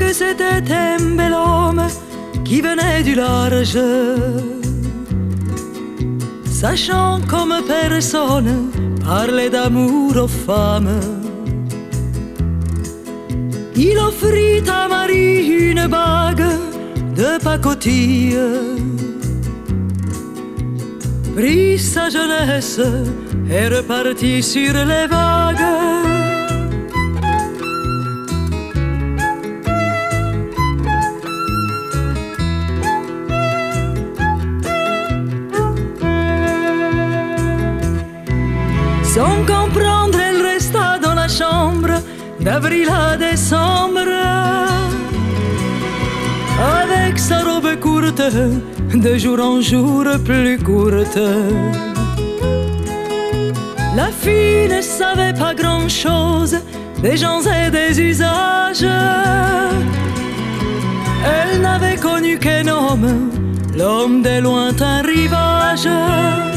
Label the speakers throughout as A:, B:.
A: que c'était un bel homme qui venait du large. Sachant comme personne parler d'amour aux femmes. Il offrit à Marie une bague de pacotille. Prit sa jeunesse et repartit sur les vagues. Sans comprendre, elle resta dans la chambre d'avril à décembre. Avec sa robe courte, de jour en jour plus courte. La fille ne savait pas grand-chose des gens et des usages. Elle n'avait connu qu'un homme, l'homme des lointains rivages.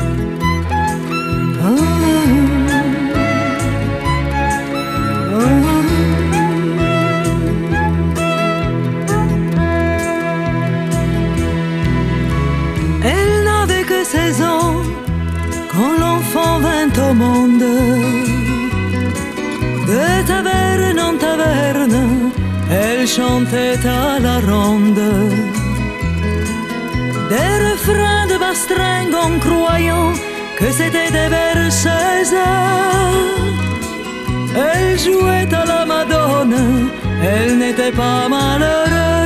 A: Vint au monde. De taverne en taverne, elle chantait à la ronde. Des refrains de bastringue en croyant que c'était des berceuses. Elle jouait à la Madone, elle n'était pas malheureuse.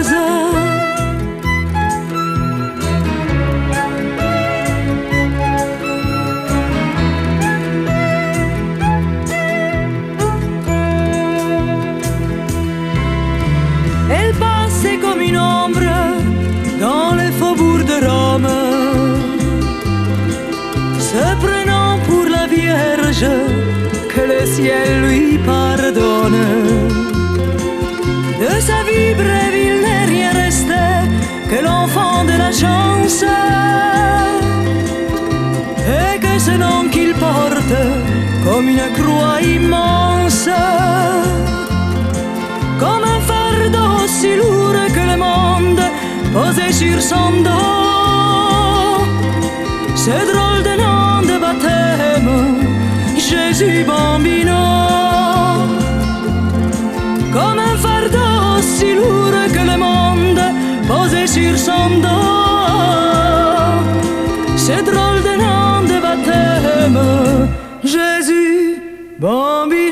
A: Que le ciel lui pardonne. De sa vie brève, il n'est rien resté que l'enfant de la chance. Et que ce nom qu'il porte comme une croix immense, comme un fardeau si lourd que le monde posait sur son dos. Ce drôle Jésus Bambino. Comme un fardeau si lourd que le monde posait sur son dos. Ce drôle de nom de baptême, Jésus Bambino.